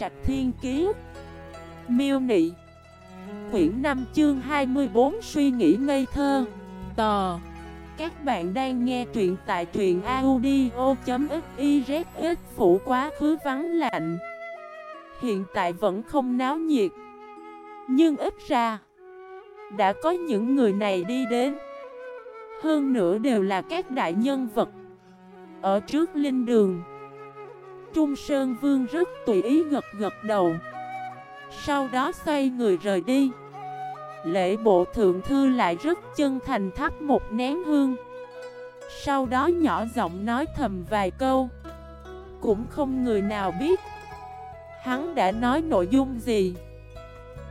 Trạch Thiên Kiế Miêu Nị. Quyển 5 chương 24 Suy nghĩ ngây thơ. Tò. Các bạn đang nghe truyện tại truyện audio.xyz Phủ quá khứ vắng lạnh. Hiện tại vẫn không náo nhiệt. Nhưng ít ra, Đã có những người này đi đến. Hơn nữa đều là các đại nhân vật Ở trước linh đường. Trung Sơn Vương rất tùy ý gật gật đầu. Sau đó xoay người rời đi. Lễ bộ thượng thư lại rất chân thành thắp một nén hương. Sau đó nhỏ giọng nói thầm vài câu. Cũng không người nào biết Hắn đã nói nội dung gì.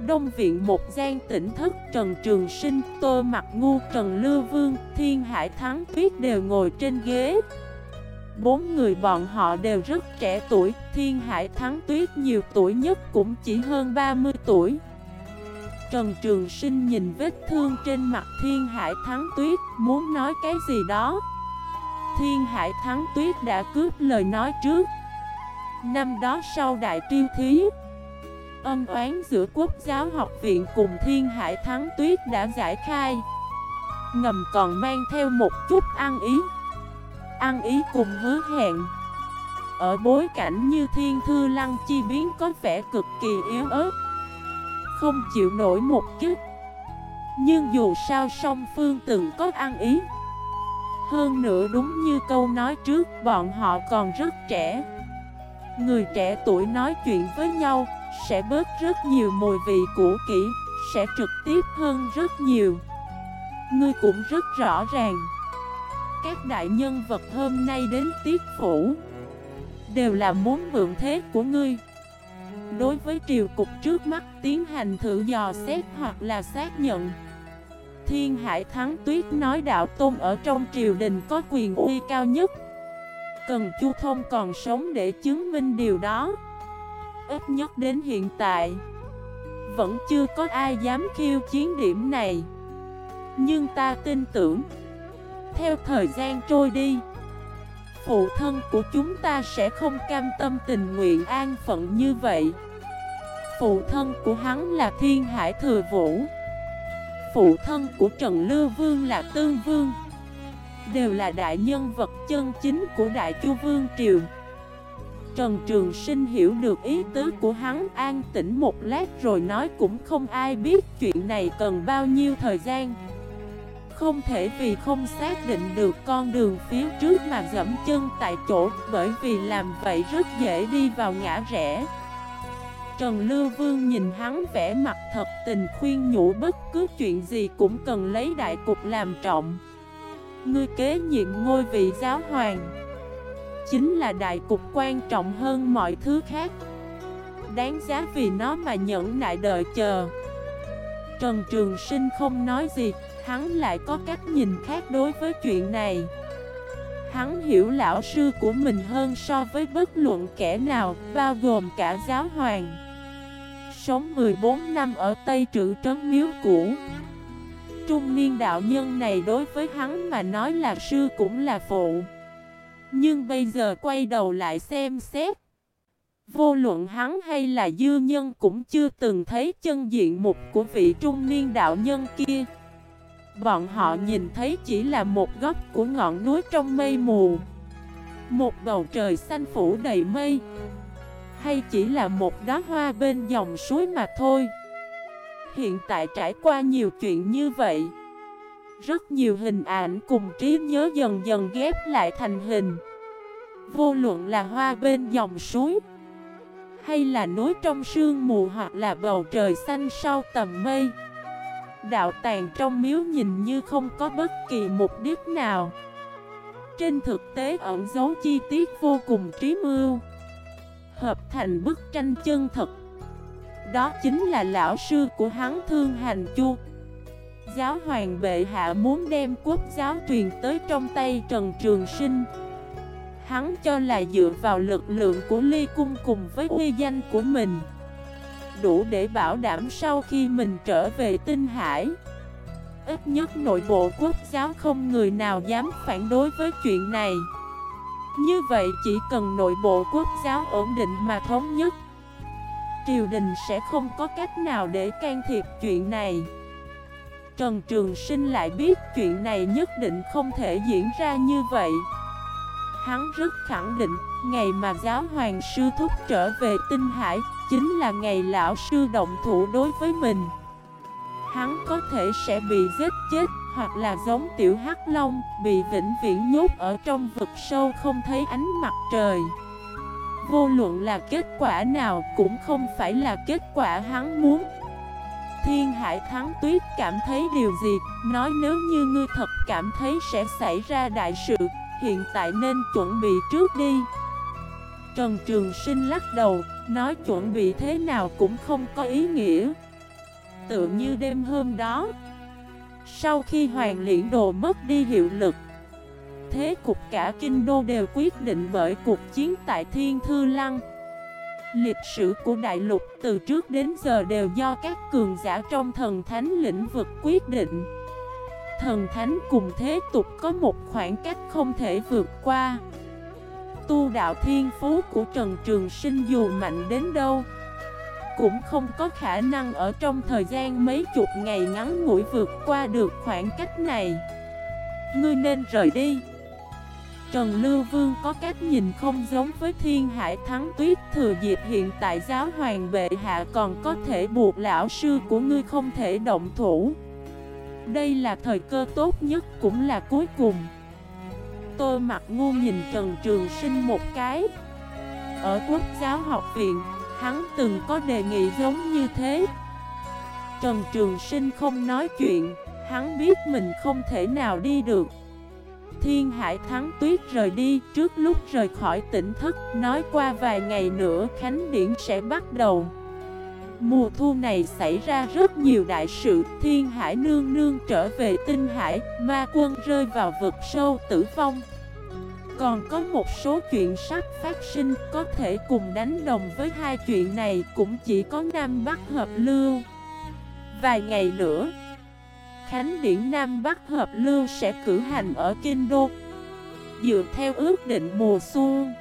Đông viện một gian tỉnh thức Trần Trường Sinh, Tô Mặt Ngu, Trần Lưu Vương, Thiên Hải Thắng Tuyết đều ngồi trên ghế. Bốn người bọn họ đều rất trẻ tuổi, Thiên Hải Thắng Tuyết nhiều tuổi nhất cũng chỉ hơn 30 tuổi. Trần Trường Sinh nhìn vết thương trên mặt Thiên Hải Thắng Tuyết, muốn nói cái gì đó. Thiên Hải Thắng Tuyết đã cướp lời nói trước. Năm đó sau Đại Triêu Thí, ân oán giữa Quốc giáo học viện cùng Thiên Hải Thắng Tuyết đã giải khai. Ngầm còn mang theo một chút ăn ý ăn ý cùng hứa hẹn. Ở bối cảnh như thiên thư lăng chi biến có vẻ cực kỳ yếu ớt, Không chịu nổi một chút Nhưng dù sao song phương từng có ăn ý. Hơn nữa đúng như câu nói trước, bọn họ còn rất trẻ. Người trẻ tuổi nói chuyện với nhau Sẽ bớt rất nhiều mùi vị cũ kỹ, Sẽ trực tiếp hơn rất nhiều. Ngươi cũng rất rõ ràng các đại nhân vật hôm nay đến tiết phủ. Đều là muốn mượn thế của ngươi. Đối với triều cục trước mắt tiến hành thử dò xét hoặc là xác nhận. Thiên Hải Thắng Tuyết nói đạo tôn ở trong triều đình có quyền uy cao nhất. Cần Chu Thông còn sống để chứng minh điều đó. Ít nhất đến hiện tại, Vẫn chưa có ai dám khiêu chiến điểm này. Nhưng ta tin tưởng theo thời gian trôi đi. Phụ thân của chúng ta sẽ không cam tâm tình nguyện an phận như vậy. Phụ thân của hắn là Thiên Hải Thừa Vũ. Phụ thân của Trần Lưu Vương là Tương Vương. Đều là đại nhân vật chân chính của Đại Chu Vương Triều. Trần Trường Sinh hiểu được ý tứ của hắn, an tĩnh một lát rồi nói cũng không ai biết chuyện này cần bao nhiêu thời gian không thể vì không xác định được con đường phía trước mà dẫm chân tại chỗ, Bởi vì làm vậy rất dễ đi vào ngã rẽ. Trần Lưu Vương nhìn hắn vẻ mặt thật tình khuyên nhủ bất cứ chuyện gì cũng cần lấy đại cục làm trọng. Ngươi kế nhiệm ngôi vị giáo hoàng Chính là đại cục quan trọng hơn mọi thứ khác. Đáng giá vì nó mà nhẫn nại đợi chờ. Trần Trường Sinh không nói gì Hắn lại có cách nhìn khác đối với chuyện này. Hắn hiểu lão sư của mình hơn so với bất luận kẻ nào, Bao gồm cả giáo hoàng. Sống 14 năm ở Tây Trữ Trấn Miếu Cũ. Trung niên đạo nhân này đối với hắn mà nói là sư cũng là phụ. Nhưng bây giờ quay đầu lại xem xét, Vô luận hắn hay là dư nhân cũng chưa từng thấy chân diện mục của vị trung niên đạo nhân kia. Bọn họ nhìn thấy chỉ là một góc của ngọn núi trong mây mù. Một bầu trời xanh phủ đầy mây. Hay chỉ là một đóa hoa bên dòng suối mà thôi. Hiện tại trải qua nhiều chuyện như vậy, Rất nhiều hình ảnh cùng trí nhớ dần dần ghép lại thành hình. Vô luận là hoa bên dòng suối, Hay là núi trong sương mù hoặc là bầu trời xanh sau tầm mây Đạo tàng trong miếu nhìn như không có bất kỳ mục đích nào. Trên thực tế ẩn dấu chi tiết vô cùng trí mưu. Hợp thành bức tranh chân thật. Đó chính là lão sư của hắn Thương Hành Chu. Giáo hoàng bệ hạ muốn đem quốc giáo truyền tới trong tay Trần Trường Sinh. Hắn cho là dựa vào lực lượng của ly cung cùng với uy danh của mình đủ để bảo đảm sau khi mình trở về tinh hải. Ít nhất nội bộ quốc giáo không người nào dám phản đối với chuyện này. Như vậy chỉ cần nội bộ quốc giáo ổn định mà thống nhất triều đình sẽ không có cách nào để can thiệp chuyện này. Trần Trường Sinh lại biết chuyện này nhất định không thể diễn ra như vậy. Hắn rất khẳng định, ngày mà giáo hoàng sư thúc trở về tinh hải Chính là ngày lão sư động thủ đối với mình. Hắn có thể sẽ bị giết chết, Hoặc là giống tiểu hắc long, Bị vĩnh viễn nhốt ở trong vực sâu không thấy ánh mặt trời. Vô luận là kết quả nào cũng không phải là kết quả hắn muốn. Thiên Hải Thắng Tuyết cảm thấy điều gì? Nói nếu như ngươi thật cảm thấy sẽ xảy ra đại sự, Hiện tại nên chuẩn bị trước đi. Trần Trường Sinh lắc đầu Nói chuẩn bị thế nào cũng không có ý nghĩa. Tựa như đêm hôm đó, Sau khi Hoàng Liễn Đồ mất đi hiệu lực, Thế cục cả kinh đô đều quyết định bởi cuộc chiến tại Thiên Thư Lăng. Lịch sử của đại lục từ trước đến giờ đều do các cường giả trong thần thánh lĩnh vực quyết định. Thần thánh cùng thế tục có một khoảng cách không thể vượt qua. Tu đạo thiên phú của Trần Trường Sinh dù mạnh đến đâu, Cũng không có khả năng ở trong thời gian mấy chục ngày ngắn ngủi vượt qua được khoảng cách này Ngươi nên rời đi Trần Lưu Vương có cách nhìn không giống với thiên hải thắng tuyết, thừa dịp hiện tại giáo hoàng bệ hạ còn có thể buộc lão sư của ngươi không thể động thủ. Đây là thời cơ tốt nhất cũng là cuối cùng. Tôi mặt ngu nhìn Trần Trường Sinh một cái. Ở quốc giáo học viện, hắn từng có đề nghị giống như thế. Trần Trường Sinh không nói chuyện, hắn biết mình không thể nào đi được. Thiên Hải Thắng Tuyết rời đi trước lúc rời khỏi tỉnh thức Nói qua vài ngày nữa Khánh Điển sẽ bắt đầu Mùa thu này xảy ra rất nhiều đại sự. Thiên Hải nương nương trở về tinh hải, Ma quân rơi vào vực sâu tử vong. Còn có một số chuyện sắp phát sinh, Có thể cùng đánh đồng với hai chuyện này, Cũng chỉ có Nam Bắc hợp lưu. Vài ngày nữa, Khánh Điển Nam Bắc Hợp Lưu sẽ cử hành ở Kinh Đô. Dựa theo ước định mùa xuân,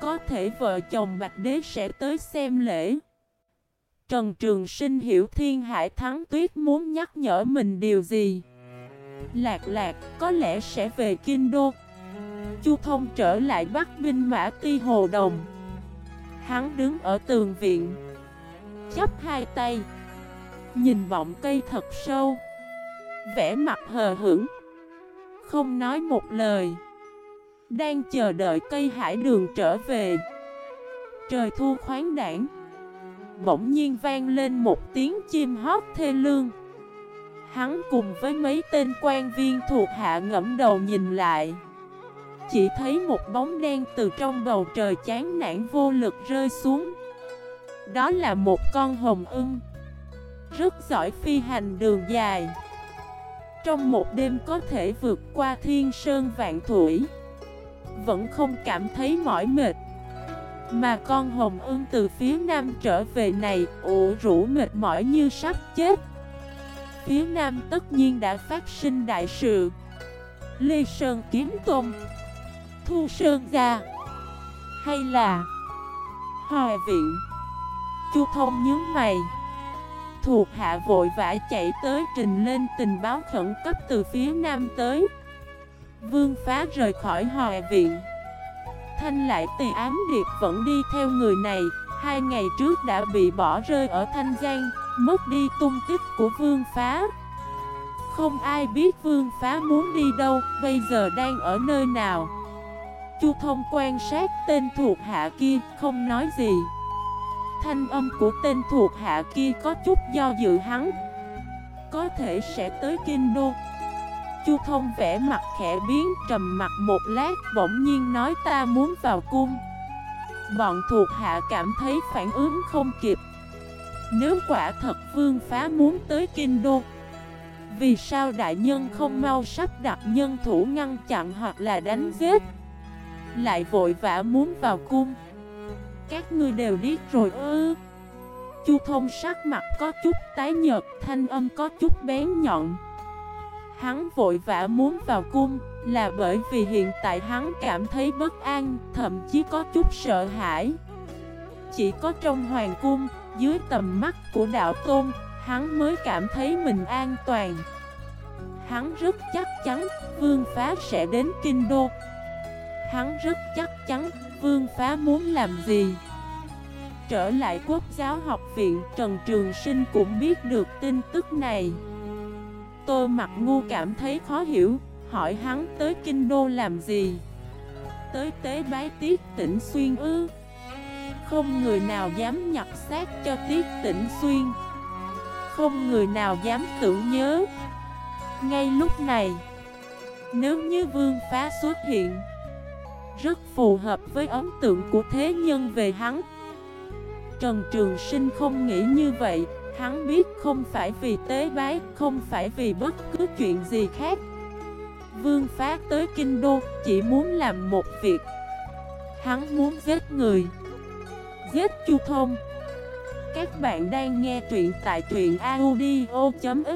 Có thể vợ chồng Bạch Đế sẽ tới xem lễ. Trần Trường Sinh hiểu Thiên Hải Thắng Tuyết muốn nhắc nhở mình điều gì? Lạc lạc, có lẽ sẽ về Kinh Đô. Chu Thông trở lại bắt binh mã ti hồ đồng. Hắn đứng ở tường viện Chấp hai tay, Nhìn vọng cây thật sâu, vẻ mặt hờ hững, Không nói một lời, Đang chờ đợi cây hải đường trở về. Trời thu khoáng đảng Bỗng nhiên vang lên một tiếng chim hót thê lương. Hắn cùng với mấy tên quan viên thuộc hạ ngẫm đầu nhìn lại. Chỉ thấy một bóng đen từ trong bầu trời chán nản vô lực rơi xuống. Đó là một con hồng ưng, Rất giỏi phi hành đường dài. Trong một đêm có thể vượt qua thiên sơn vạn thủy, Vẫn không cảm thấy mỏi mệt. Mà con hồng ưng từ phía nam trở về này, ủ rũ mệt mỏi như sắp chết. Phía nam tất nhiên đã phát sinh đại sự. Lê Sơn Kiếm Tôn Thu Sơn Gia Hay là Hòa Viện Chu Thông nhớ mày. Thuộc hạ vội vã chạy tới trình lên tình báo khẩn cấp từ phía nam tới. Vương phá rời khỏi hòa viện Thanh lại tì ám điệp vẫn đi theo người này. Hai ngày trước đã bị bỏ rơi ở Thanh Giang, Mất đi tung tích của vương phá. Không ai biết vương phá muốn đi đâu, Bây giờ đang ở nơi nào? Chu thông quan sát tên thuộc hạ kia, Không nói gì. Thanh âm của tên thuộc hạ kia có chút do dự hắn. Có thể sẽ tới kinh đô. Chu thông vẽ mặt khẽ biến, trầm mặt một lát, Bỗng nhiên nói, ta muốn vào cung. Bọn thuộc hạ cảm thấy phản ứng không kịp. Nếu quả thật vương phá muốn tới kinh đô, Vì sao đại nhân không mau sắp đặt nhân thủ ngăn chặn hoặc là đánh giết? Lại vội vã muốn vào cung. Các ngươi đều biết rồi ư? Chu thông sắc mặt có chút tái nhợt, Thanh âm có chút bén nhọn. Hắn vội vã muốn vào cung Là bởi vì hiện tại hắn cảm thấy bất an Thậm chí có chút sợ hãi chỉ có trong hoàng cung, dưới tầm mắt của đạo tôn, hắn mới cảm thấy mình an toàn. Hắn rất chắc chắn Vương Phá sẽ đến Kinh Đô. Hắn rất chắc chắn Vương Phá muốn làm gì. Trở lại quốc giáo học viện, Trần Trường Sinh cũng biết được tin tức này. Tô Mặt Ngu cảm thấy khó hiểu, hỏi hắn tới Kinh Đô làm gì. Tới tế bái tiết tỉnh xuyên ư. Không người nào dám nhặt xác cho tiết tỉnh xuyên Không người nào dám tưởng nhớ Ngay lúc này Nếu như vương phá xuất hiện Rất phù hợp với ấn tượng của thế nhân về hắn Trần Trường Sinh không nghĩ như vậy Hắn biết không phải vì tế bái, Không phải vì bất cứ chuyện gì khác. Vương phá tới Kinh Đô, Chỉ muốn làm một việc. Hắn muốn giết người. Giết Chu Thông. Các bạn đang nghe truyện tại truyện audio.fif